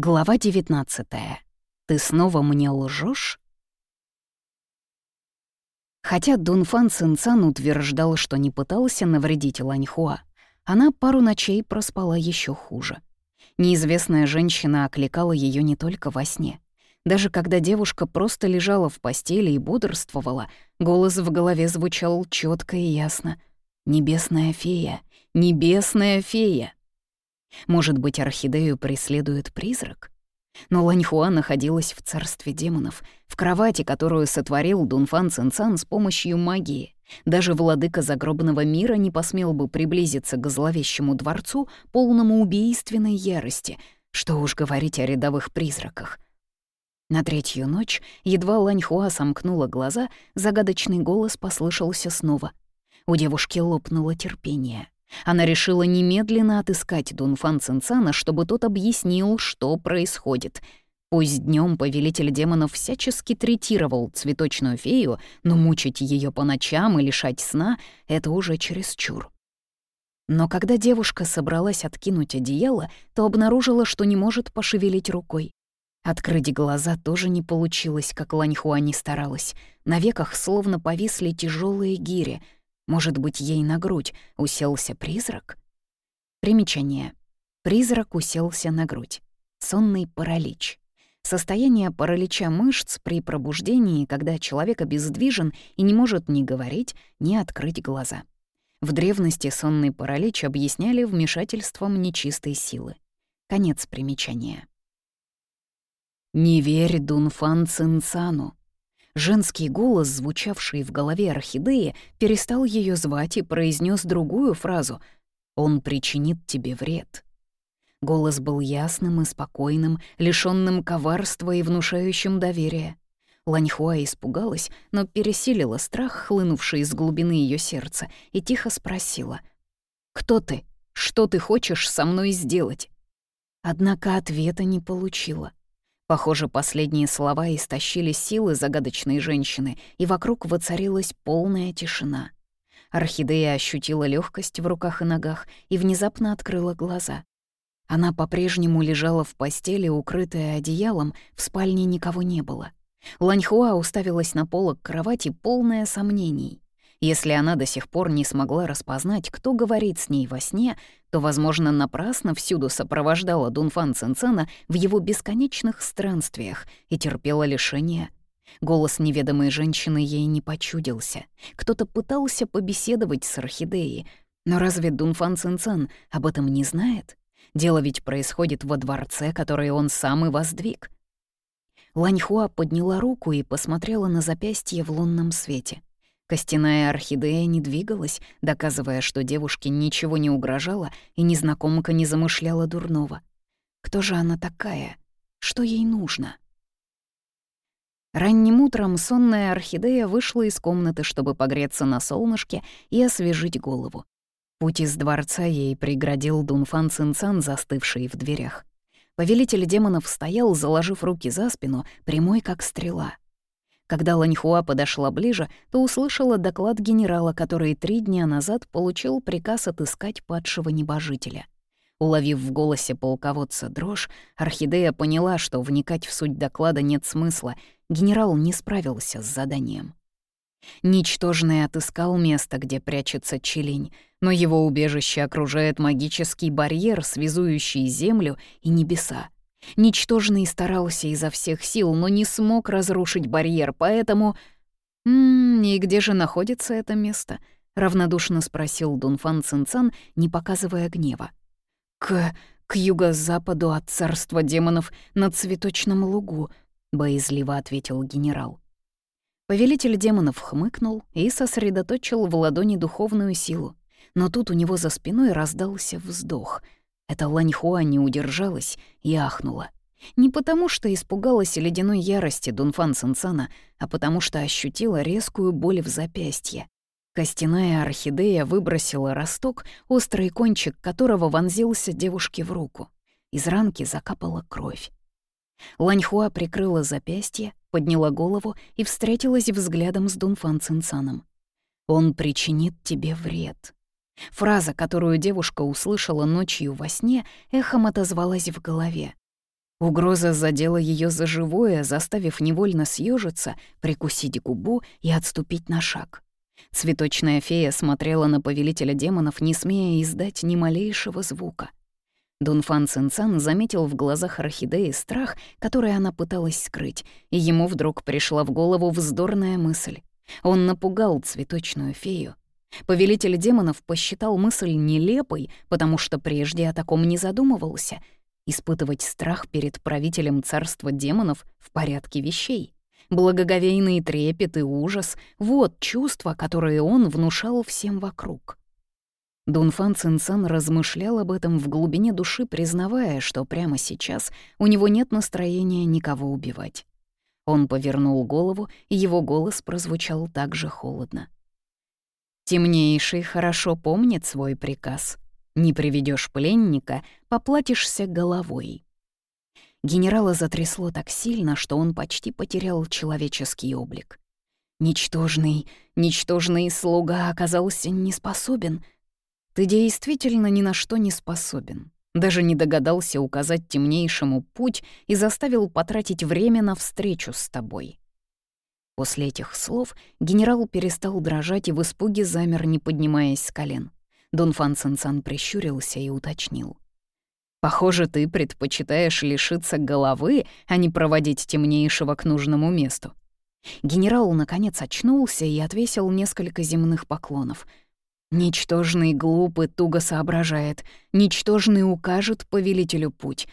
Глава 19. Ты снова мне лжешь? Хотя Дунфан Цинцан утверждал, что не пытался навредить Ланьхуа, она пару ночей проспала еще хуже. Неизвестная женщина окликала ее не только во сне. Даже когда девушка просто лежала в постели и бодрствовала, голос в голове звучал четко и ясно. «Небесная фея! Небесная фея!» Может быть, орхидею преследует призрак? Но Ланьхуа находилась в царстве демонов, в кровати, которую сотворил Дунфан Цинцан с помощью магии. Даже владыка загробного мира не посмел бы приблизиться к зловещему дворцу, полному убийственной ярости, что уж говорить о рядовых призраках. На третью ночь, едва Ланьхуа сомкнула глаза, загадочный голос послышался снова. У девушки лопнуло терпение. Она решила немедленно отыскать Дунфан Цинцана, чтобы тот объяснил, что происходит. Пусть днем повелитель демонов всячески третировал цветочную фею, но мучить ее по ночам и лишать сна — это уже чересчур. Но когда девушка собралась откинуть одеяло, то обнаружила, что не может пошевелить рукой. Открыть глаза тоже не получилось, как Ланьхуа не старалась. На веках словно повисли тяжелые гири — может быть, ей на грудь уселся призрак? Примечание. Призрак уселся на грудь. Сонный паралич. Состояние паралича мышц при пробуждении, когда человек обездвижен и не может ни говорить, ни открыть глаза. В древности сонный паралич объясняли вмешательством нечистой силы. Конец примечания. «Не верь Дунфан Цинцану», Женский голос, звучавший в голове орхидеи, перестал ее звать и произнес другую фразу «Он причинит тебе вред». Голос был ясным и спокойным, лишённым коварства и внушающим доверия. Ланьхуа испугалась, но пересилила страх, хлынувший из глубины ее сердца, и тихо спросила «Кто ты? Что ты хочешь со мной сделать?» Однако ответа не получила. Похоже, последние слова истощили силы загадочной женщины, и вокруг воцарилась полная тишина. Орхидея ощутила легкость в руках и ногах и внезапно открыла глаза. Она по-прежнему лежала в постели, укрытая одеялом, в спальне никого не было. Ланьхуа уставилась на полок кровати, полная сомнений. Если она до сих пор не смогла распознать, кто говорит с ней во сне, то, возможно, напрасно всюду сопровождала Дунфан Цинцена в его бесконечных странствиях и терпела лишения. Голос неведомой женщины ей не почудился. Кто-то пытался побеседовать с орхидеей, но разве Дунфан Цинцен об этом не знает? Дело ведь происходит во дворце, который он сам и воздвиг. Ланьхуа подняла руку и посмотрела на запястье в лунном свете. Костяная орхидея не двигалась, доказывая, что девушке ничего не угрожало и незнакомка не замышляла дурного. Кто же она такая? Что ей нужно? Ранним утром сонная орхидея вышла из комнаты, чтобы погреться на солнышке и освежить голову. Путь из дворца ей преградил Дунфан Цинцан, застывший в дверях. Повелитель демонов стоял, заложив руки за спину, прямой как стрела — когда Ланьхуа подошла ближе, то услышала доклад генерала, который три дня назад получил приказ отыскать падшего небожителя. Уловив в голосе полководца дрожь, Орхидея поняла, что вникать в суть доклада нет смысла, генерал не справился с заданием. Ничтожный отыскал место, где прячется Челень, но его убежище окружает магический барьер, связующий землю и небеса. Ничтожный старался изо всех сил, но не смог разрушить барьер, поэтому... «М «И где же находится это место?» — равнодушно спросил Дунфан Цинцан, не показывая гнева. «К... к юго-западу от царства демонов на цветочном лугу», — боязливо ответил генерал. Повелитель демонов хмыкнул и сосредоточил в ладони духовную силу. Но тут у него за спиной раздался вздох — эта Ланьхуа не удержалась и ахнула. Не потому, что испугалась ледяной ярости Дунфан Сансана, а потому что ощутила резкую боль в запястье. Костяная орхидея выбросила росток, острый кончик которого вонзился девушке в руку. Из ранки закапала кровь. Ланьхуа прикрыла запястье, подняла голову и встретилась взглядом с Дунфан Цинцаном. «Он причинит тебе вред», Фраза, которую девушка услышала ночью во сне, эхом отозвалась в голове. Угроза задела ее за живое, заставив невольно съежиться, прикусить губу и отступить на шаг. Цветочная фея смотрела на повелителя демонов, не смея издать ни малейшего звука. Дунфан Цинцан заметил в глазах орхидеи страх, который она пыталась скрыть, и ему вдруг пришла в голову вздорная мысль. Он напугал цветочную фею. Повелитель демонов посчитал мысль нелепой, потому что прежде о таком не задумывался. Испытывать страх перед правителем царства демонов в порядке вещей. Благоговейный трепет и ужас — вот чувства, которые он внушал всем вокруг. Дунфан Цинцан размышлял об этом в глубине души, признавая, что прямо сейчас у него нет настроения никого убивать. Он повернул голову, и его голос прозвучал так же холодно. «Темнейший хорошо помнит свой приказ. Не приведешь пленника, поплатишься головой». Генерала затрясло так сильно, что он почти потерял человеческий облик. Ничтожный, ничтожный слуга оказался не способен — ты действительно ни на что не способен. Даже не догадался указать темнейшему путь и заставил потратить время на встречу с тобой. После этих слов генерал перестал дрожать и в испуге замер, не поднимаясь с колен. Дон Фан Цинцан прищурился и уточнил. «Похоже, ты предпочитаешь лишиться головы, а не проводить темнейшего к нужному месту». Генерал, наконец, очнулся и отвесил несколько земных поклонов — Ничтожный глупый туго соображает, ничтожный укажет повелителю путь.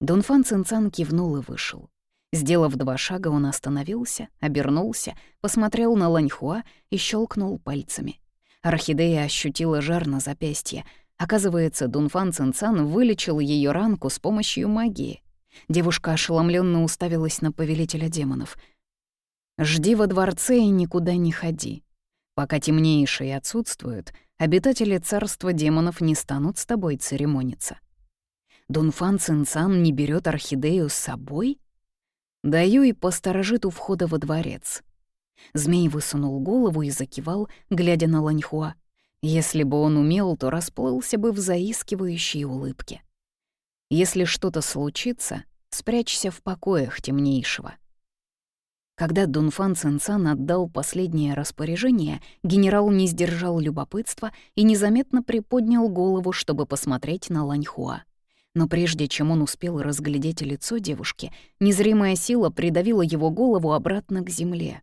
Дунфан Цинцан кивнул и вышел. Сделав два шага, он остановился, обернулся, посмотрел на Ланьхуа и щелкнул пальцами. Орхидея ощутила жар на запястье. Оказывается, Дунфан Цинцан вылечил ее ранку с помощью магии. Девушка ошеломленно уставилась на повелителя демонов. «Жди во дворце и никуда не ходи», Пока темнейшие отсутствуют, обитатели царства демонов не станут с тобой церемониться. Дунфан Цинцан не берет орхидею с собой? Даю и посторожит у входа во дворец. Змей высунул голову и закивал, глядя на Ланьхуа. Если бы он умел, то расплылся бы в заискивающей улыбке. Если что-то случится, спрячься в покоях темнейшего. Когда Дунфан Цинцан отдал последнее распоряжение, генерал не сдержал любопытства и незаметно приподнял голову, чтобы посмотреть на Ланьхуа. Но прежде чем он успел разглядеть лицо девушки, незримая сила придавила его голову обратно к земле.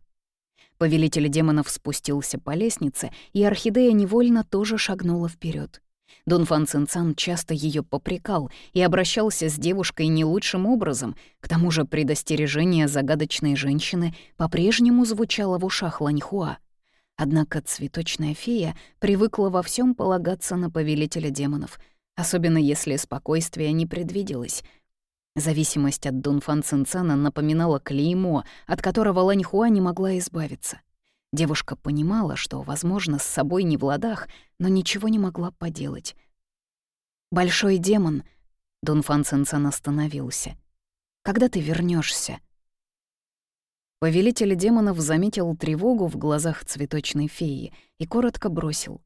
Повелитель демонов спустился по лестнице, и орхидея невольно тоже шагнула вперед. Дон Фан Цинцан часто ее попрекал и обращался с девушкой не лучшим образом, к тому же предостережение загадочной женщины по-прежнему звучало в ушах Ланьхуа. Однако цветочная фея привыкла во всем полагаться на повелителя демонов, особенно если спокойствие не предвиделось. Зависимость от Дунфан Цинцана напоминала клеймо, от которого Ланьхуа не могла избавиться. Девушка понимала, что, возможно, с собой не в ладах, но ничего не могла поделать. «Большой демон», — Дунфан Цинцан остановился. «Когда ты вернешься? Повелитель демонов заметил тревогу в глазах цветочной феи и коротко бросил.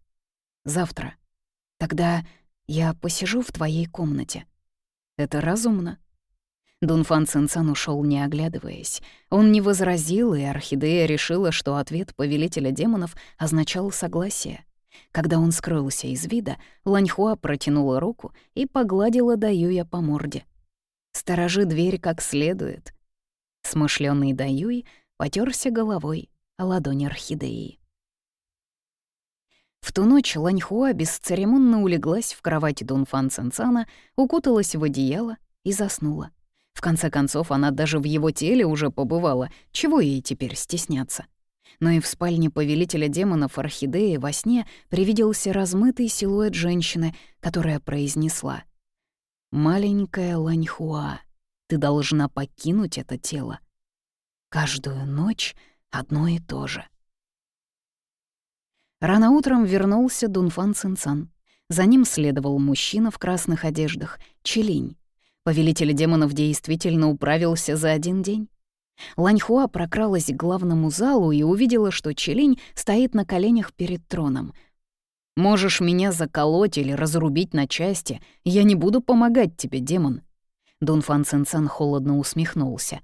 «Завтра. Тогда я посижу в твоей комнате. Это разумно?» Дунфан Цинцан ушел не оглядываясь. Он не возразил, и Орхидея решила, что ответ повелителя демонов означал согласие. Когда он скрылся из вида, Ланьхуа протянула руку и погладила Даюя по морде. «Сторожи дверь как следует». Смышлённый Даюй потерся головой о ладони Орхидеи. В ту ночь Ланьхуа бесцеремонно улеглась в кровать Дунфан Цинцана, укуталась в одеяло и заснула. В конце концов, она даже в его теле уже побывала, чего ей теперь стесняться? Но и в спальне повелителя демонов Орхидеи во сне привиделся размытый силуэт женщины, которая произнесла «Маленькая Ланьхуа, ты должна покинуть это тело. Каждую ночь одно и то же». Рано утром вернулся Дунфан Цинцан. За ним следовал мужчина в красных одеждах, Челинь. Повелитель демонов действительно управился за один день. Ланьхуа прокралась к главному залу и увидела, что Челинь стоит на коленях перед троном. «Можешь меня заколоть или разрубить на части, я не буду помогать тебе, демон». Дунфан Цинцан холодно усмехнулся.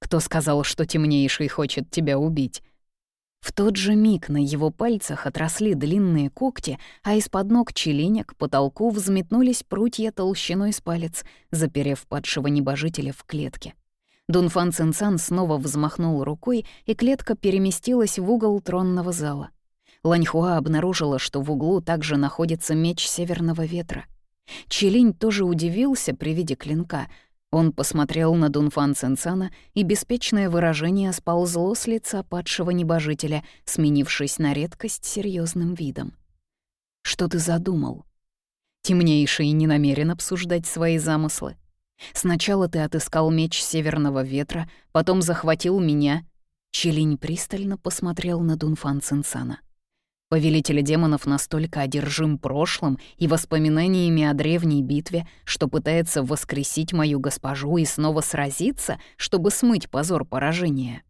«Кто сказал, что темнейший хочет тебя убить?» В тот же миг на его пальцах отросли длинные когти, а из-под ног Челиня к потолку взметнулись прутья толщиной с палец, заперев падшего небожителя в клетке. Дунфан Цинцан снова взмахнул рукой, и клетка переместилась в угол тронного зала. Ланьхуа обнаружила, что в углу также находится меч Северного Ветра. Челинь тоже удивился при виде клинка — он посмотрел на Дунфан Цинцана, и беспечное выражение сползло с лица падшего небожителя, сменившись на редкость серьезным видом. «Что ты задумал?» Темнейший не намерен обсуждать свои замыслы. Сначала ты отыскал меч Северного Ветра, потом захватил меня. Челинь пристально посмотрел на Дунфан Цинцана. Повелитель демонов настолько одержим прошлым и воспоминаниями о древней битве, что пытается воскресить мою госпожу и снова сразиться, чтобы смыть позор поражения.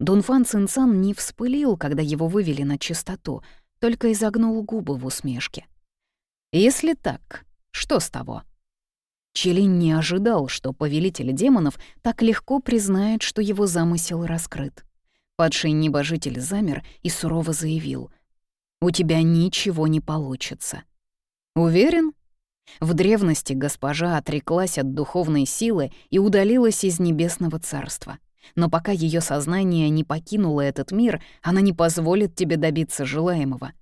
Дунфан Цинцан не вспылил, когда его вывели на чистоту, только изогнул губы в усмешке. «Если так, что с того?» Челин не ожидал, что повелитель демонов так легко признает, что его замысел раскрыт. Падший небожитель замер и сурово заявил — у тебя ничего не получится. Уверен? В древности госпожа отреклась от духовной силы и удалилась из небесного царства. Но пока ее сознание не покинуло этот мир, она не позволит тебе добиться желаемого.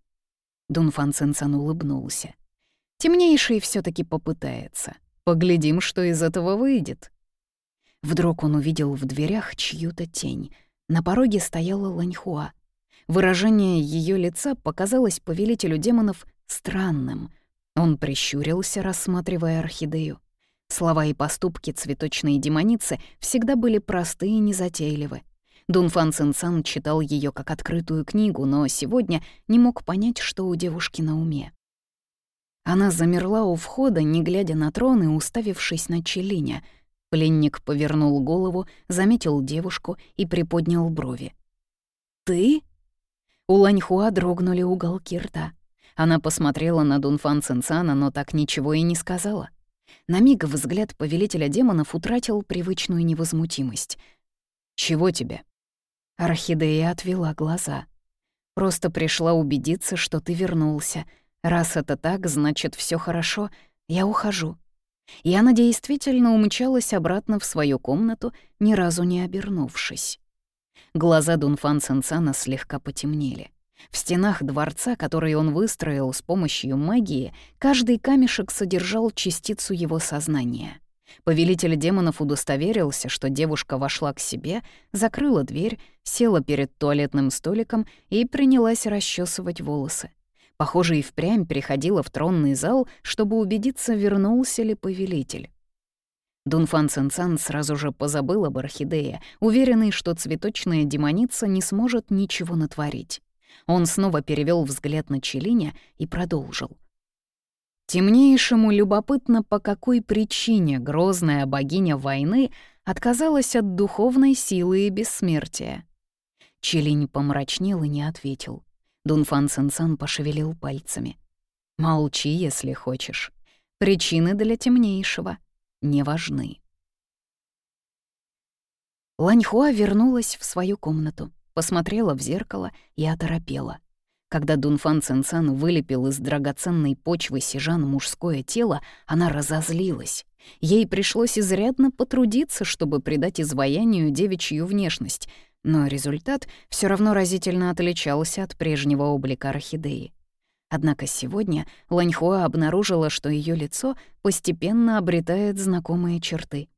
Дунфан Цинцан улыбнулся. Темнейший все таки попытается. Поглядим, что из этого выйдет. Вдруг он увидел в дверях чью-то тень. На пороге стояла Ланьхуа. Выражение ее лица показалось повелителю демонов странным. Он прищурился, рассматривая орхидею. Слова и поступки цветочной демоницы всегда были просты и незатейливы. Дунфан Цинцан читал ее как открытую книгу, но сегодня не мог понять, что у девушки на уме. Она замерла у входа, не глядя на трон и уставившись на Челиня. Пленник повернул голову, заметил девушку и приподнял брови. «Ты?» У Ланьхуа дрогнули уголки рта. Она посмотрела на Дунфан Цинцана, но так ничего и не сказала. На миг взгляд повелителя демонов утратил привычную невозмутимость. «Чего тебе?» Орхидея отвела глаза. «Просто пришла убедиться, что ты вернулся. Раз это так, значит, все хорошо. Я ухожу». И она действительно умчалась обратно в свою комнату, ни разу не обернувшись. Глаза Дунфан Цинцана слегка потемнели. В стенах дворца, который он выстроил с помощью магии, каждый камешек содержал частицу его сознания. Повелитель демонов удостоверился, что девушка вошла к себе, закрыла дверь, села перед туалетным столиком и принялась расчесывать волосы. Похоже, и впрямь приходила в тронный зал, чтобы убедиться, вернулся ли повелитель. Дунфан Цинцан сразу же позабыл об орхидее, уверенный, что цветочная демоница не сможет ничего натворить. Он снова перевел взгляд на Челиня и продолжил. Темнейшему любопытно, по какой причине грозная богиня войны отказалась от духовной силы и бессмертия. Челинь помрачнел и не ответил. Дунфан Цинцан пошевелил пальцами. «Молчи, если хочешь. Причины для темнейшего — не важны. Ланьхуа вернулась в свою комнату, посмотрела в зеркало и оторопела. Когда Дунфан Цинцан вылепил из драгоценной почвы сижан мужское тело, она разозлилась. Ей пришлось изрядно потрудиться, чтобы придать изваянию девичью внешность, но результат все равно разительно отличался от прежнего облика орхидеи. Однако сегодня Ланьхуа обнаружила, что ее лицо постепенно обретает знакомые черты.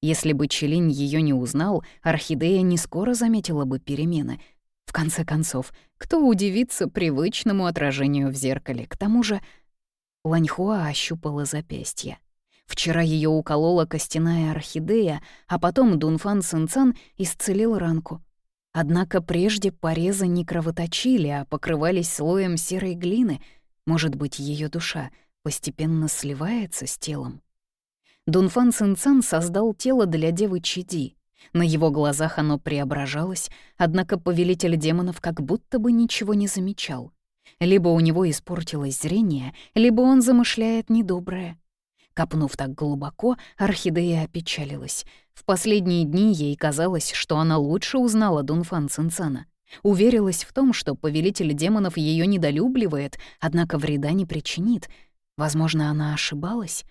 Если бы Челинь ее не узнал, орхидея не скоро заметила бы перемены. В конце концов, кто удивится привычному отражению в зеркале? К тому же Ланьхуа ощупала запястье. Вчера ее уколола костяная орхидея, а потом Дунфан Цинцан исцелил ранку. Однако прежде порезы не кровоточили, а покрывались слоем серой глины. Может быть, ее душа постепенно сливается с телом? Дунфан Цинцан создал тело для девы Чиди. На его глазах оно преображалось, однако повелитель демонов как будто бы ничего не замечал. Либо у него испортилось зрение, либо он замышляет недоброе. Копнув так глубоко, орхидея опечалилась. В последние дни ей казалось, что она лучше узнала Дунфан Цинцана. Уверилась в том, что повелитель демонов ее недолюбливает, однако вреда не причинит. Возможно, она ошибалась.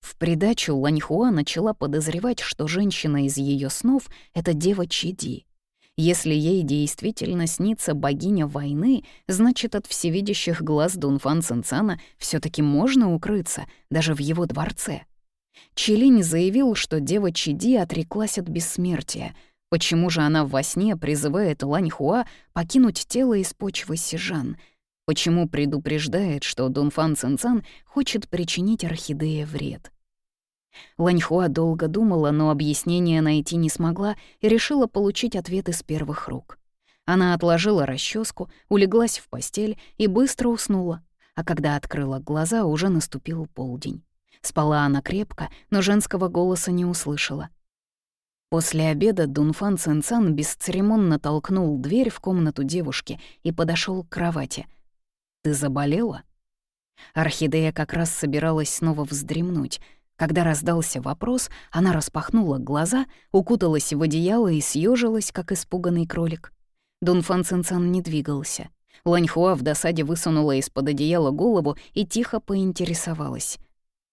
В придачу Ланьхуа начала подозревать, что женщина из ее снов — это дева Чиди. Если ей действительно снится богиня войны, значит, от всевидящих глаз Дунфан Цинцана все таки можно укрыться, даже в его дворце. Чилинь заявил, что дева Чиди отреклась от бессмертия. Почему же она во сне призывает Ланьхуа покинуть тело из почвы Сижан? Почему предупреждает, что Дунфан Цинцан хочет причинить орхидее вред? Ланьхуа долго думала, но объяснения найти не смогла и решила получить ответ из первых рук. Она отложила расческу, улеглась в постель и быстро уснула, а когда открыла глаза, уже наступил полдень. Спала она крепко, но женского голоса не услышала. После обеда Дунфан Цинцан бесцеремонно толкнул дверь в комнату девушки и подошел к кровати. «Ты заболела?» Орхидея как раз собиралась снова вздремнуть — когда раздался вопрос, она распахнула глаза, укуталась в одеяло и съежилась, как испуганный кролик. Дунфан Цинцан не двигался. Ланьхуа в досаде высунула из-под одеяла голову и тихо поинтересовалась.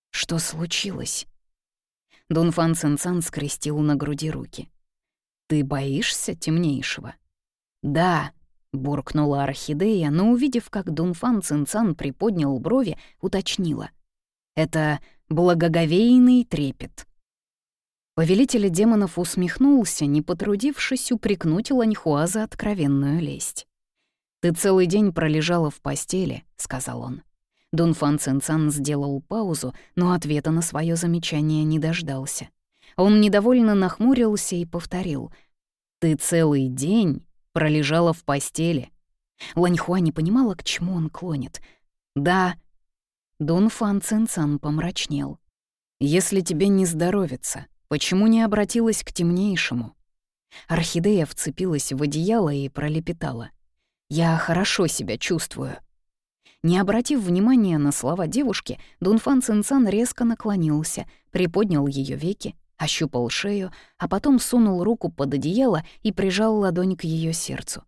«Что случилось?» Дунфан Цинцан скрестил на груди руки. «Ты боишься темнейшего?» «Да», — буркнула орхидея, но, увидев, как Дунфан Цинцан приподнял брови, уточнила. «Это благоговейный трепет. Повелитель демонов усмехнулся, не потрудившись упрекнуть Ланьхуа за откровенную лесть. «Ты целый день пролежала в постели», — сказал он. Дунфан Цинцан сделал паузу, но ответа на свое замечание не дождался. Он недовольно нахмурился и повторил. «Ты целый день пролежала в постели». Ланьхуа не понимала, к чему он клонит. «Да», Дун Фан Цинцан помрачнел. «Если тебе не здоровится, почему не обратилась к темнейшему?» Орхидея вцепилась в одеяло и пролепетала. «Я хорошо себя чувствую». Не обратив внимания на слова девушки, Дунфан Цинцан резко наклонился, приподнял ее веки, ощупал шею, а потом сунул руку под одеяло и прижал ладонь к ее сердцу.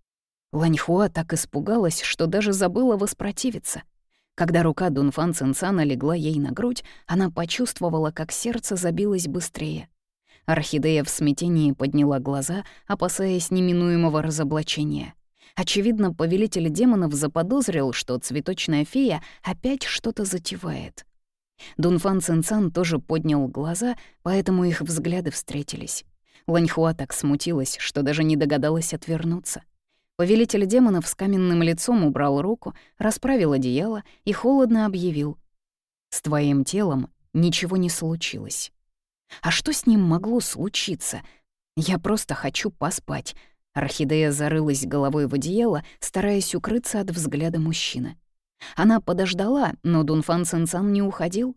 Ланьхуа так испугалась, что даже забыла воспротивиться. Когда рука Дунфан Цинцана легла ей на грудь, она почувствовала, как сердце забилось быстрее. Орхидея в смятении подняла глаза, опасаясь неминуемого разоблачения. Очевидно, повелитель демонов заподозрил, что цветочная фея опять что-то затевает. Дунфан Цинцан тоже поднял глаза, поэтому их взгляды встретились. Ланьхуа так смутилась, что даже не догадалась отвернуться. Повелитель демонов с каменным лицом убрал руку, расправил одеяло и холодно объявил. «С твоим телом ничего не случилось». «А что с ним могло случиться? Я просто хочу поспать». Орхидея зарылась головой в одеяло, стараясь укрыться от взгляда мужчины. Она подождала, но Дунфан Цинцан не уходил.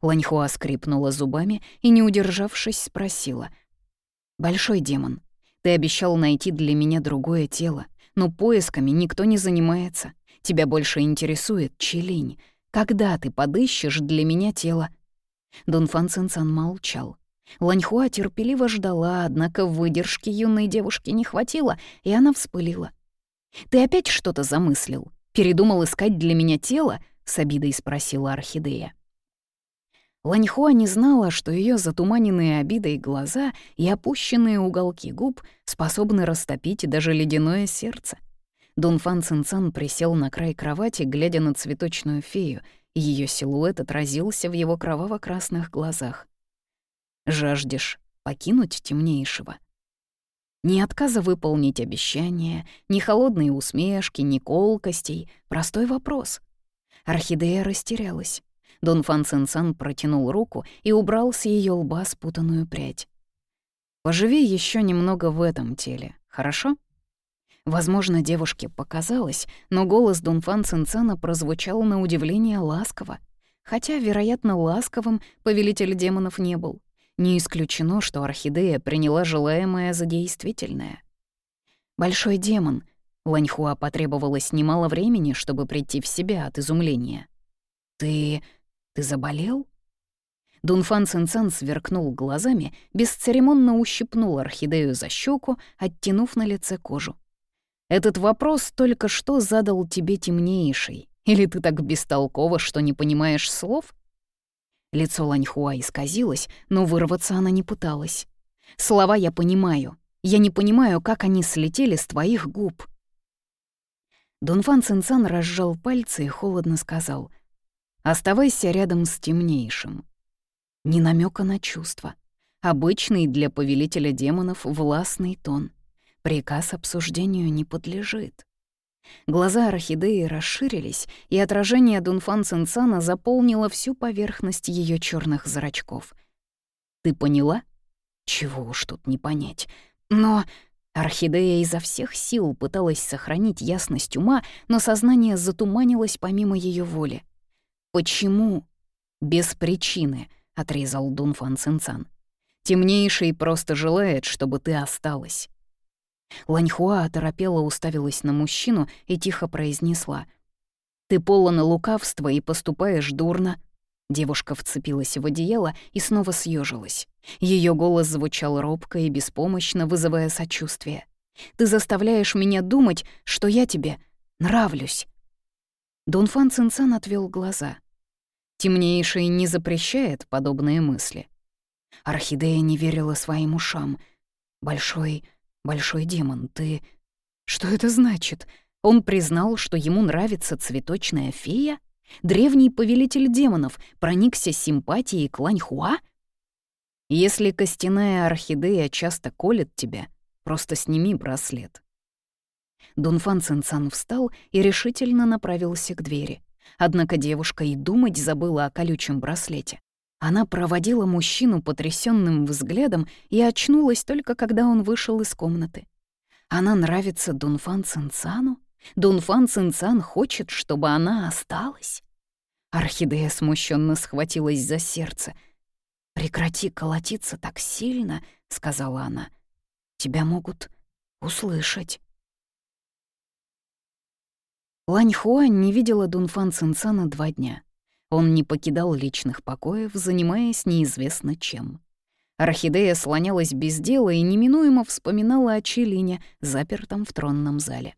Ланьхуа скрипнула зубами и, не удержавшись, спросила. «Большой демон, ты обещал найти для меня другое тело но поисками никто не занимается. Тебя больше интересует Челинь. Когда ты подыщешь для меня тело?» Дунфан Цинцан молчал. Ланьхуа терпеливо ждала, однако выдержки юной девушки не хватило, и она вспылила. «Ты опять что-то замыслил? Передумал искать для меня тело?» — с обидой спросила Орхидея. Ланьхуа не знала, что ее затуманенные обидой глаза и опущенные уголки губ способны растопить даже ледяное сердце. Дунфан Цинцан присел на край кровати, глядя на цветочную фею, и ее силуэт отразился в его кроваво-красных глазах. «Жаждешь покинуть темнейшего?» Ни отказа выполнить обещание, ни холодные усмешки, ни колкостей. Простой вопрос. Орхидея растерялась. Дон Фан Цинцан протянул руку и убрал с ее лба спутанную прядь. «Поживи еще немного в этом теле, хорошо?» Возможно, девушке показалось, но голос Дунфан Цинцана прозвучал на удивление ласково. Хотя, вероятно, ласковым повелитель демонов не был. Не исключено, что орхидея приняла желаемое за действительное. «Большой демон», Ланьхуа потребовалось немало времени, чтобы прийти в себя от изумления. «Ты... ты заболел?» Дунфан Цинцан сверкнул глазами, бесцеремонно ущипнул орхидею за щеку, оттянув на лице кожу. «Этот вопрос только что задал тебе темнейший. Или ты так бестолкова, что не понимаешь слов?» Лицо Ланьхуа исказилось, но вырваться она не пыталась. «Слова я понимаю. Я не понимаю, как они слетели с твоих губ». Дунфан Цинцан разжал пальцы и холодно сказал «Оставайся рядом с темнейшим. Ни намека на чувства. Обычный для повелителя демонов властный тон. Приказ обсуждению не подлежит. Глаза орхидеи расширились, и отражение Дунфан Цинцана заполнило всю поверхность ее черных зрачков. «Ты поняла?» «Чего уж тут не понять. Но...» Орхидея изо всех сил пыталась сохранить ясность ума, но сознание затуманилось помимо ее воли. «Почему?» «Без причины», — отрезал Дунфан Цинцан. «Темнейший просто желает, чтобы ты осталась». Ланьхуа оторопела уставилась на мужчину и тихо произнесла. «Ты полон лукавства и поступаешь дурно». Девушка вцепилась в одеяло и снова съежилась. Ее голос звучал робко и беспомощно, вызывая сочувствие. «Ты заставляешь меня думать, что я тебе нравлюсь». Дунфан Цинцан отвел глаза. Темнейший не запрещает подобные мысли. Орхидея не верила своим ушам. «Большой, большой демон, ты...» «Что это значит? Он признал, что ему нравится цветочная фея? Древний повелитель демонов проникся симпатией к Ланьхуа?» «Если костяная орхидея часто колет тебя, просто сними браслет». Дунфан Цинцан встал и решительно направился к двери. Однако девушка и думать забыла о колючем браслете. Она проводила мужчину потрясенным взглядом и очнулась только когда он вышел из комнаты. Она нравится Дунфан Цинцану? Дунфан Цинцан хочет, чтобы она осталась? Орхидея смущенно схватилась за сердце. «Прекрати колотиться так сильно», — сказала она. «Тебя могут услышать». Лань Хуань не видела Дунфан Цинцана два дня. Он не покидал личных покоев, занимаясь неизвестно чем. Орхидея слонялась без дела и неминуемо вспоминала о Чилине, запертом в тронном зале.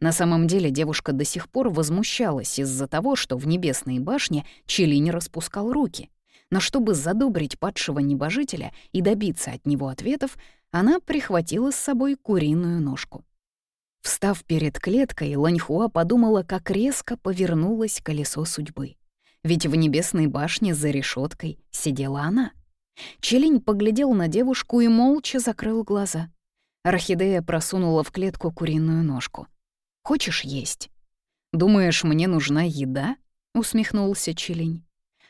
На самом деле девушка до сих пор возмущалась из-за того, что в небесной башне Чилинь распускал руки. Но чтобы задобрить падшего небожителя и добиться от него ответов, она прихватила с собой куриную ножку. Встав перед клеткой, Ланьхуа подумала, как резко повернулось колесо судьбы. Ведь в небесной башне за решеткой сидела она. Челень поглядел на девушку и молча закрыл глаза. Орхидея просунула в клетку куриную ножку. «Хочешь есть?» «Думаешь, мне нужна еда?» — усмехнулся Челень.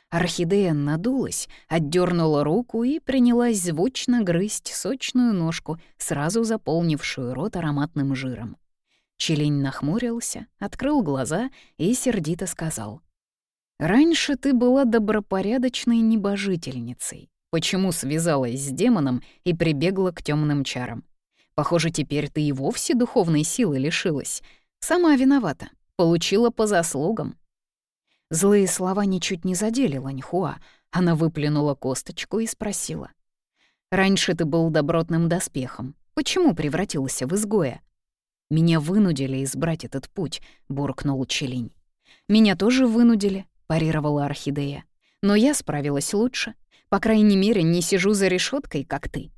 Орхидея надулась, отдернула руку и принялась звучно грызть сочную ножку, сразу заполнившую рот ароматным жиром. Челень нахмурился, открыл глаза и сердито сказал. «Раньше ты была добропорядочной небожительницей. Почему связалась с демоном и прибегла к темным чарам? Похоже, теперь ты и вовсе духовной силы лишилась. Сама виновата, получила по заслугам». Злые слова ничуть не задели Ланьхуа. Она выплюнула косточку и спросила. «Раньше ты был добротным доспехом. Почему превратился в изгоя?» «Меня вынудили избрать этот путь», — буркнул Челинь. «Меня тоже вынудили», — парировала Орхидея. «Но я справилась лучше. По крайней мере, не сижу за решеткой, как ты».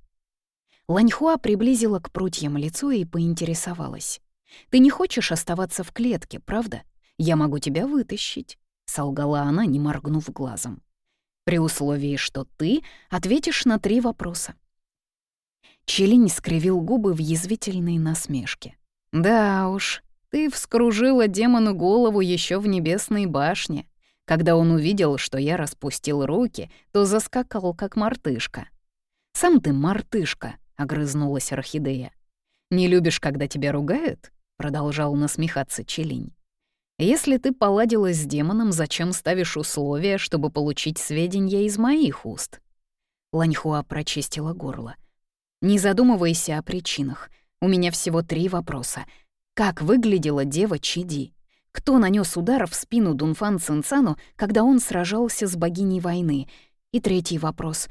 Ланьхуа приблизила к прутьям лицо и поинтересовалась. «Ты не хочешь оставаться в клетке, правда? Я могу тебя вытащить», — солгала она, не моргнув глазом. «При условии, что ты ответишь на три вопроса». Челинь скривил губы в язвительной насмешке. Да уж, ты вскружила демону голову еще в небесной башне. Когда он увидел, что я распустил руки, то заскакал, как мартышка. «Сам ты мартышка», — огрызнулась Орхидея. «Не любишь, когда тебя ругают?» — продолжал насмехаться Челинь. «Если ты поладила с демоном, зачем ставишь условия, чтобы получить сведения из моих уст?» Ланьхуа прочистила горло. «Не задумывайся о причинах. У меня всего три вопроса. Как выглядела дева Чиди? Кто нанес удар в спину Дунфан Цинцану, когда он сражался с богиней войны? И третий вопрос.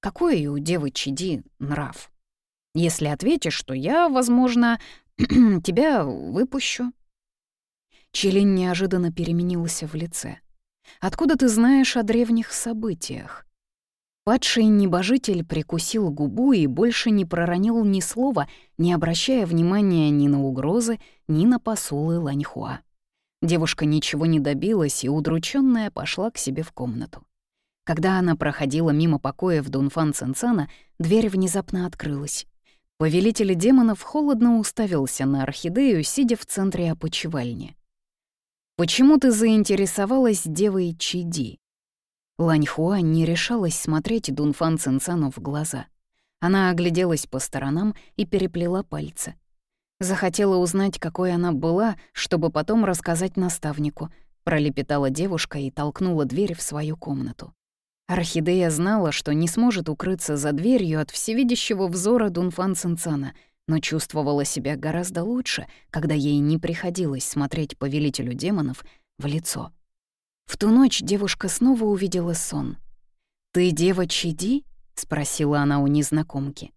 Какой у девы Чиди нрав? Если ответишь, что я, возможно, тебя выпущу. Челин неожиданно переменился в лице. «Откуда ты знаешь о древних событиях?» Падший небожитель прикусил губу и больше не проронил ни слова, не обращая внимания ни на угрозы, ни на посулы Ланьхуа. Девушка ничего не добилась и, удрученная, пошла к себе в комнату. Когда она проходила мимо покоя в Дунфан Цинцана, дверь внезапно открылась. Повелитель демонов холодно уставился на орхидею, сидя в центре опочивальни. «Почему ты заинтересовалась девой Чиди?» Ланьхуа не решалась смотреть Дунфан Цинцану в глаза. Она огляделась по сторонам и переплела пальцы. Захотела узнать, какой она была, чтобы потом рассказать наставнику. Пролепетала девушка и толкнула дверь в свою комнату. Орхидея знала, что не сможет укрыться за дверью от всевидящего взора Дунфан Цинцана, но чувствовала себя гораздо лучше, когда ей не приходилось смотреть повелителю демонов в лицо. В ту ночь девушка снова увидела сон. «Ты дева Чиди?» — спросила она у незнакомки.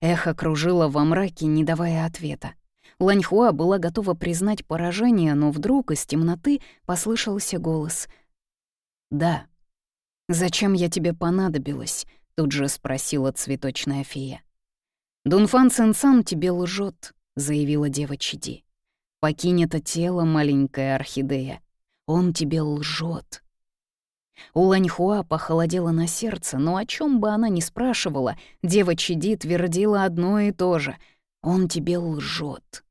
Эхо кружило во мраке, не давая ответа. Ланьхуа была готова признать поражение, но вдруг из темноты послышался голос. «Да». «Зачем я тебе понадобилась?» — тут же спросила цветочная фея. «Дунфан Цинцан тебе лжет», — заявила дева Чиди. «Покинь это тело, маленькая орхидея. Он тебе лжет. У Ланьхуа похолодело на сердце, но о чем бы она ни спрашивала, дева Чиди твердила одно и то же — «Он тебе лжет.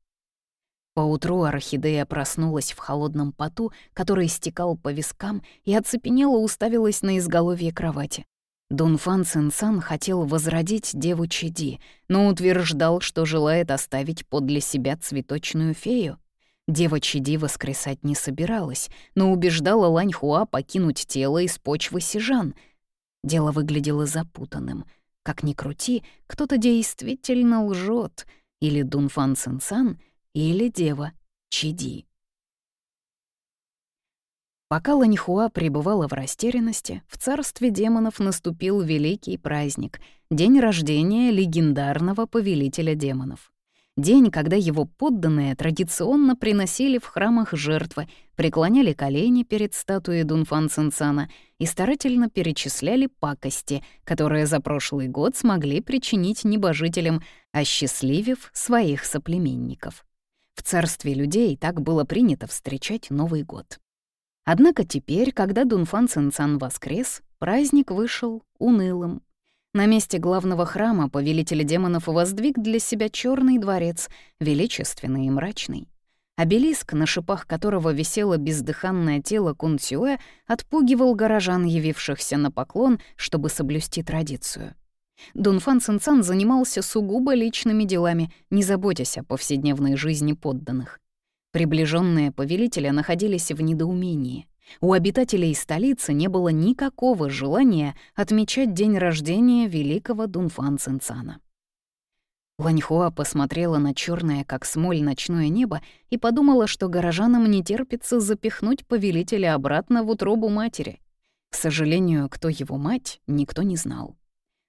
Поутру орхидея проснулась в холодном поту, который стекал по вискам, и оцепенела уставилась на изголовье кровати. Дунфан Цинсан хотел возродить деву Чиди, но утверждал, что желает оставить подле себя цветочную фею. Дева Чиди воскресать не собиралась, но убеждала Ланьхуа покинуть тело из почвы сижан. Дело выглядело запутанным. Как ни крути, кто-то действительно лжет, или Дунфан Цинсан, или дева Чиди. Пока Ланьхуа пребывала в растерянности, в царстве демонов наступил великий праздник — день рождения легендарного повелителя демонов. День, когда его подданные традиционно приносили в храмах жертвы, преклоняли колени перед статуей Дунфан Цинцана и старательно перечисляли пакости, которые за прошлый год смогли причинить небожителям, осчастливив своих соплеменников. В царстве людей так было принято встречать Новый год. Однако теперь, когда Дунфан Цинцан воскрес, праздник вышел унылым, на месте главного храма повелитель демонов воздвиг для себя черный дворец, величественный и мрачный. Обелиск, на шипах которого висело бездыханное тело Кунцюэ, отпугивал горожан, явившихся на поклон, чтобы соблюсти традицию. Дунфан Цинцан занимался сугубо личными делами, не заботясь о повседневной жизни подданных. Приближенные повелителя находились в недоумении. У обитателей столицы не было никакого желания отмечать день рождения великого Дунфан Цинцана. Ланьхуа посмотрела на черное, как смоль, ночное небо и подумала, что горожанам не терпится запихнуть повелителя обратно в утробу матери. К сожалению, кто его мать, никто не знал.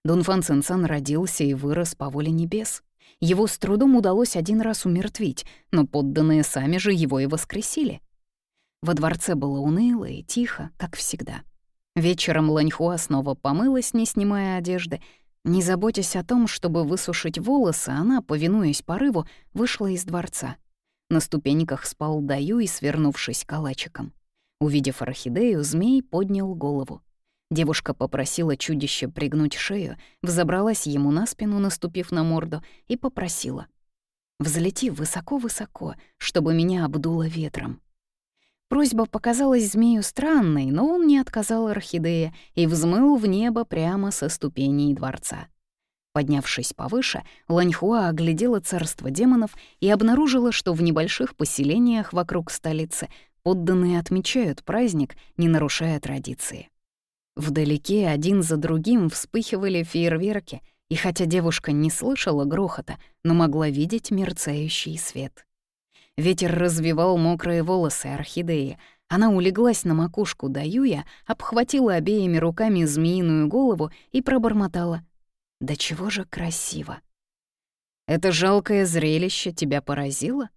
Дунфан Цинцан родился и вырос по воле небес. Его с трудом удалось один раз умертвить, но подданные сами же его и воскресили. Во дворце было уныло и тихо, как всегда. Вечером Ланьхуа снова помылась, не снимая одежды. Не заботясь о том, чтобы высушить волосы, она, повинуясь порыву, вышла из дворца. На ступеньках спал и свернувшись калачиком. Увидев орхидею, змей поднял голову. Девушка попросила чудище пригнуть шею, взобралась ему на спину, наступив на морду, и попросила. «Взлети высоко-высоко, чтобы меня обдуло ветром». Просьба показалась змею странной, но он не отказал орхидее и взмыл в небо прямо со ступеней дворца. Поднявшись повыше, Ланьхуа оглядела царство демонов и обнаружила, что в небольших поселениях вокруг столицы подданные отмечают праздник, не нарушая традиции. Вдалеке один за другим вспыхивали фейерверки, и хотя девушка не слышала грохота, но могла видеть мерцающий свет. Ветер развивал мокрые волосы орхидеи, Она улеглась на макушку Даюя, обхватила обеими руками змеиную голову и пробормотала. «Да чего же красиво!» «Это жалкое зрелище тебя поразило?»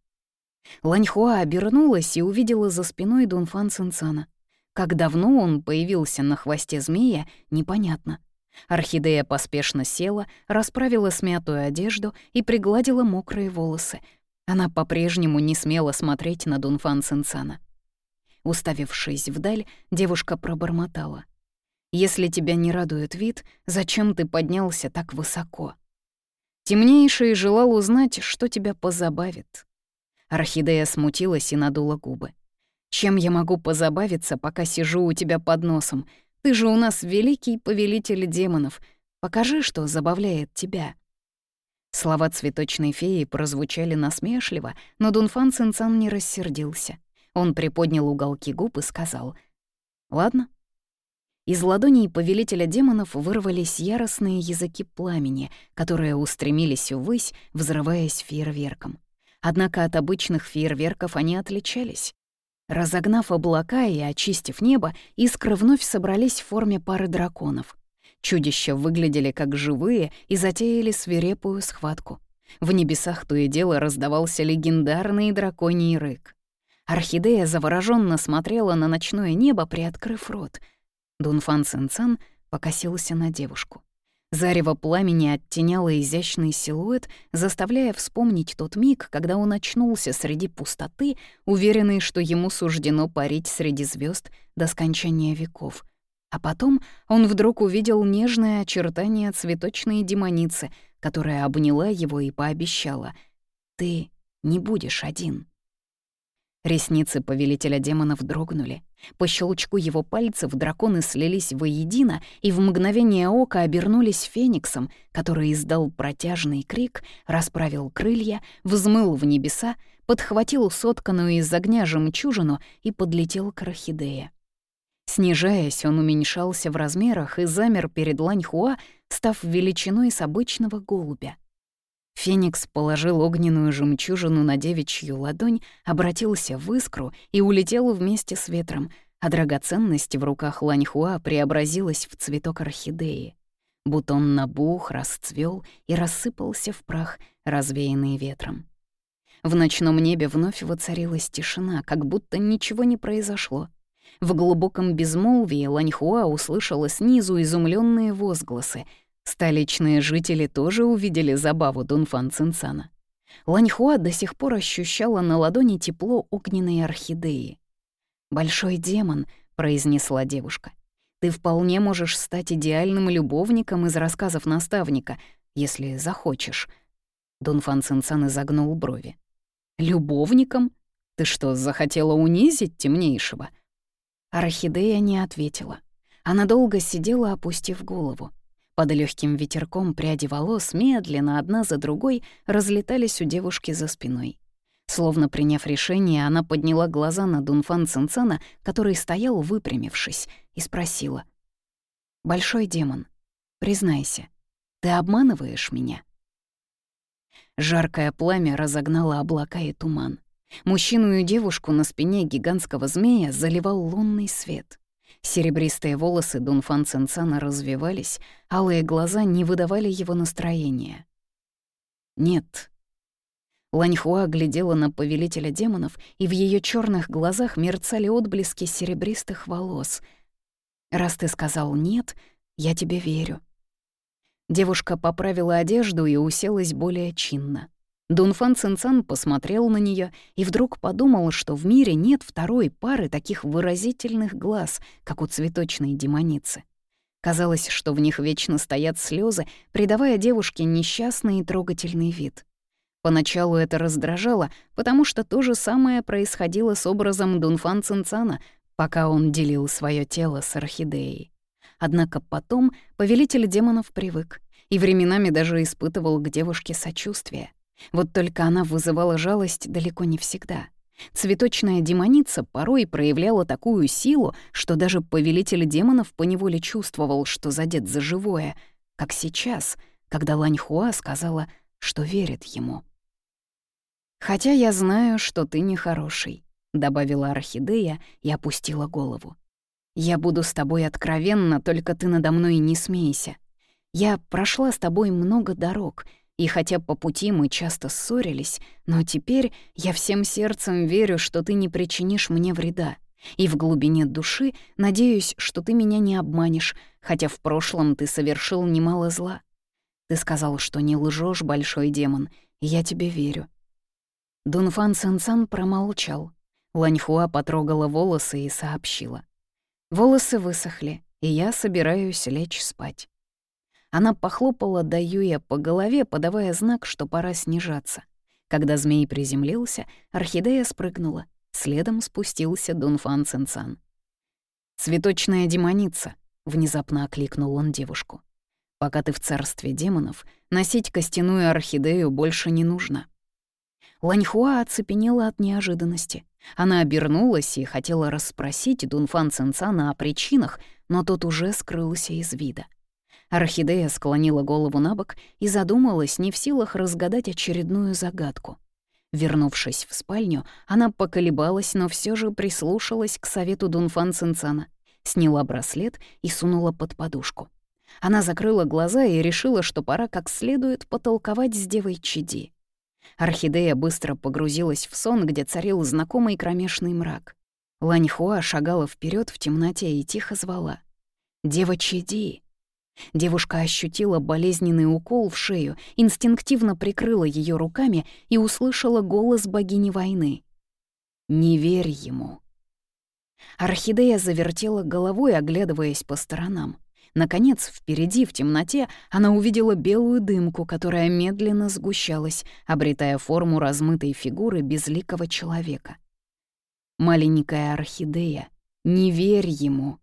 Ланьхуа обернулась и увидела за спиной Дунфан Цинцана. Как давно он появился на хвосте змея, непонятно. Орхидея поспешно села, расправила смятую одежду и пригладила мокрые волосы. Она по-прежнему не смела смотреть на Дунфан Цинцана. Уставившись вдаль, девушка пробормотала. «Если тебя не радует вид, зачем ты поднялся так высоко?» Темнейший желал узнать, что тебя позабавит. Орхидея смутилась и надула губы. «Чем я могу позабавиться, пока сижу у тебя под носом? Ты же у нас великий повелитель демонов. Покажи, что забавляет тебя». Слова цветочной феи прозвучали насмешливо, но Дунфан Цинцан не рассердился. Он приподнял уголки губ и сказал «Ладно». Из ладоней повелителя демонов вырвались яростные языки пламени, которые устремились ввысь, взрываясь фейерверком. Однако от обычных фейерверков они отличались. Разогнав облака и очистив небо, искры вновь собрались в форме пары драконов. Чудища выглядели как живые и затеяли свирепую схватку. В небесах то и дело раздавался легендарный драконий рык. Орхидея завороженно смотрела на ночное небо, приоткрыв рот. Дунфан Сенцан покосился на девушку. Зарево пламени оттеняло изящный силуэт, заставляя вспомнить тот миг, когда он очнулся среди пустоты, уверенный, что ему суждено парить среди звезд до скончания веков. А потом он вдруг увидел нежное очертание цветочной демоницы, которая обняла его и пообещала «Ты не будешь один». Ресницы повелителя демонов дрогнули. По щелчку его пальцев драконы слились воедино и в мгновение ока обернулись фениксом, который издал протяжный крик, расправил крылья, взмыл в небеса, подхватил сотканную из огня жемчужину и подлетел к орхидее. Снижаясь, он уменьшался в размерах и замер перед Ланьхуа, став величиной с обычного голубя — Феникс положил огненную жемчужину на девичью ладонь, обратился в искру и улетел вместе с ветром, а драгоценность в руках Ланьхуа преобразилась в цветок орхидеи. Бутон набух, расцвел и рассыпался в прах, развеянный ветром. В ночном небе вновь воцарилась тишина, как будто ничего не произошло. В глубоком безмолвии Ланьхуа услышала снизу изумленные возгласы — Столичные жители тоже увидели забаву Дунфан Цинцана. Ланьхуа до сих пор ощущала на ладони тепло огненной орхидеи. «Большой демон», — произнесла девушка. «Ты вполне можешь стать идеальным любовником из рассказов наставника, если захочешь». Дунфан Цинцан изогнул брови. «Любовником? Ты что, захотела унизить темнейшего?» Орхидея не ответила. Она долго сидела, опустив голову. Под легким ветерком пряди волос медленно одна за другой разлетались у девушки за спиной. Словно приняв решение, она подняла глаза на Дунфан Цинцана, который стоял выпрямившись, и спросила. «Большой демон, признайся, ты обманываешь меня?» Жаркое пламя разогнало облака и туман. Мужчину и девушку на спине гигантского змея заливал лунный свет. Серебристые волосы Дунфан Цинцана развивались, алые глаза не выдавали его настроения. «Нет». Ланьхуа глядела на повелителя демонов, и в ее черных глазах мерцали отблески серебристых волос. «Раз ты сказал «нет», я тебе верю». Девушка поправила одежду и уселась более чинно. Дунфан Цинцан посмотрел на нее и вдруг подумал, что в мире нет второй пары таких выразительных глаз, как у цветочной демоницы. Казалось, что в них вечно стоят слезы, придавая девушке несчастный и трогательный вид. Поначалу это раздражало, потому что то же самое происходило с образом Дунфан Цинцана, пока он делил свое тело с орхидеей. Однако потом повелитель демонов привык и временами даже испытывал к девушке сочувствие. Вот только она вызывала жалость далеко не всегда. Цветочная демоница порой проявляла такую силу, что даже повелитель демонов поневоле чувствовал, что задет за живое, как сейчас, когда Ланьхуа сказала, что верит ему. «Хотя я знаю, что ты нехороший. — добавила орхидея и опустила голову. «Я буду с тобой откровенна, только ты надо мной не смейся. Я прошла с тобой много дорог, и хотя по пути мы часто ссорились, но теперь я всем сердцем верю, что ты не причинишь мне вреда. И в глубине души надеюсь, что ты меня не обманешь, хотя в прошлом ты совершил немало зла. Ты сказал, что не лжешь, большой демон, и я тебе верю». Дунфан Сенсан промолчал. Ланьхуа потрогала волосы и сообщила. «Волосы высохли, и я собираюсь лечь спать». Она похлопала Даюя по голове, подавая знак, что пора снижаться. Когда змей приземлился, орхидея спрыгнула. Следом спустился Дунфан Цинцан. «Цветочная демоница», — внезапно окликнул он девушку. «Пока ты в царстве демонов, носить костяную орхидею больше не нужно». Ланьхуа оцепенела от неожиданности. Она обернулась и хотела расспросить Дунфан Цинцана о причинах, но тот уже скрылся из вида. Орхидея склонила голову на бок и задумалась, не в силах разгадать очередную загадку. Вернувшись в спальню, она поколебалась, но все же прислушалась к совету Дунфан Цинцана, сняла браслет и сунула под подушку. Она закрыла глаза и решила, что пора как следует потолковать с девой Чиди. Орхидея быстро погрузилась в сон, где царил знакомый кромешный мрак. Ланьхуа шагала вперед в темноте и тихо звала. «Дева Чиди!» Девушка ощутила болезненный укол в шею, инстинктивно прикрыла ее руками и услышала голос богини войны. «Не верь ему». Орхидея завертела головой, оглядываясь по сторонам. Наконец, впереди, в темноте, она увидела белую дымку, которая медленно сгущалась, обретая форму размытой фигуры безликого человека. «Маленькая орхидея, не верь ему!»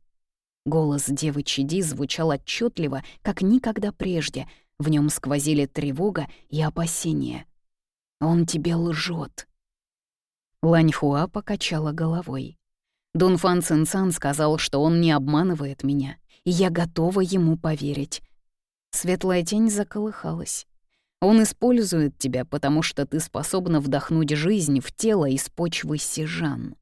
Голос девы Чиди звучал отчетливо, как никогда прежде. В нем сквозили тревога и опасения. «Он тебе лжет. Ланьхуа покачала головой. Дунфан Цинцан сказал, что он не обманывает меня, и я готова ему поверить. Светлая тень заколыхалась. Он использует тебя, потому что ты способна вдохнуть жизнь в тело из почвы сижан.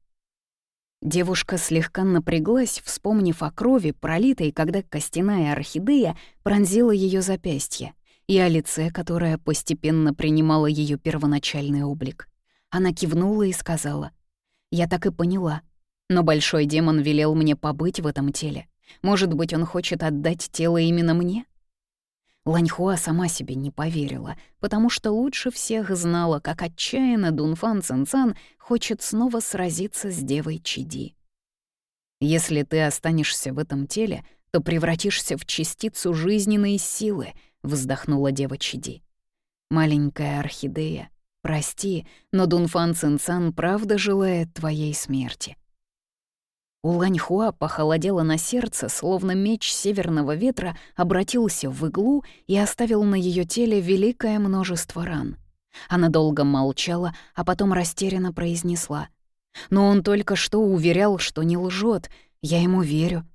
Девушка слегка напряглась, вспомнив о крови, пролитой, когда костяная орхидея пронзила ее запястье, и о лице, которое постепенно принимало ее первоначальный облик. Она кивнула и сказала, «Я так и поняла. Но большой демон велел мне побыть в этом теле. Может быть, он хочет отдать тело именно мне?» Ланьхуа сама себе не поверила, потому что лучше всех знала, как отчаянно Дунфан Цинцан хочет снова сразиться с девой Чиди. «Если ты останешься в этом теле, то превратишься в частицу жизненной силы», — вздохнула дева Чиди. «Маленькая орхидея, прости, но Дунфан Цинцан правда желает твоей смерти». У Ланьхуа похолодело на сердце, словно меч северного ветра обратился в иглу и оставил на ее теле великое множество ран. Она долго молчала, а потом растерянно произнесла. «Но он только что уверял, что не лжет. Я ему верю».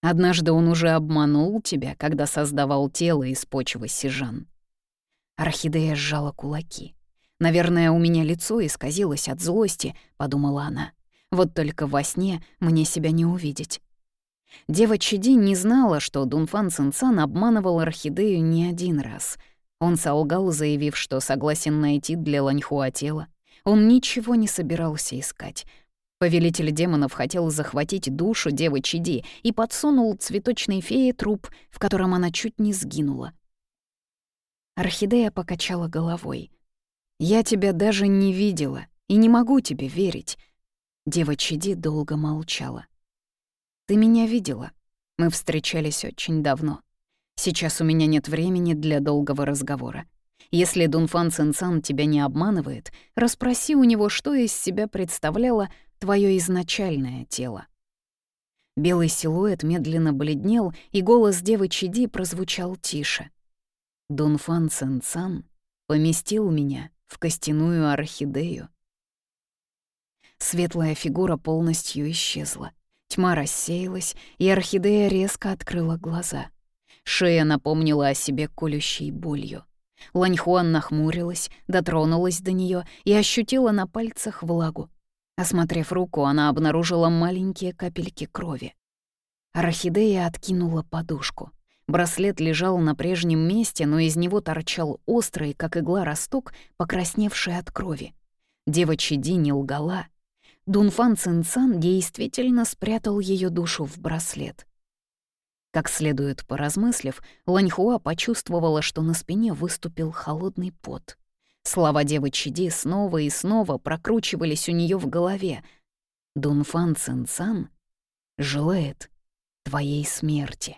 Однажды он уже обманул тебя, когда создавал тело из почвы сижан. Орхидея сжала кулаки. «Наверное, у меня лицо исказилось от злости», — подумала она. Вот только во сне мне себя не увидеть. Дева Чиди не знала, что Дунфан Цинцан обманывал орхидею не один раз. Он солгал, заявив, что согласен найти для Ланьхуа тело. Он ничего не собирался искать. Повелитель демонов хотел захватить душу девы Чиди и подсунул цветочной фее труп, в котором она чуть не сгинула. Орхидея покачала головой. «Я тебя даже не видела и не могу тебе верить. Дева Чиди долго молчала. «Ты меня видела. Мы встречались очень давно. Сейчас у меня нет времени для долгого разговора. Если Дунфан Цинцан тебя не обманывает, расспроси у него, что из себя представляло твое изначальное тело». Белый силуэт медленно бледнел, и голос девы Чиди прозвучал тише. «Дунфан Цинцан поместил меня в костяную орхидею. Светлая фигура полностью исчезла. Тьма рассеялась, и орхидея резко открыла глаза. Шея напомнила о себе колющей болью. Ланьхуан нахмурилась, дотронулась до нее и ощутила на пальцах влагу. Осмотрев руку, она обнаружила маленькие капельки крови. Орхидея откинула подушку. Браслет лежал на прежнем месте, но из него торчал острый, как игла росток, покрасневший от крови. Дева Чиди не лгала. Дунфан Цинцан действительно спрятал ее душу в браслет. Как следует поразмыслив, Ланьхуа почувствовала, что на спине выступил холодный пот. Слова девы Чиди снова и снова прокручивались у нее в голове. «Дунфан Цинцан желает твоей смерти».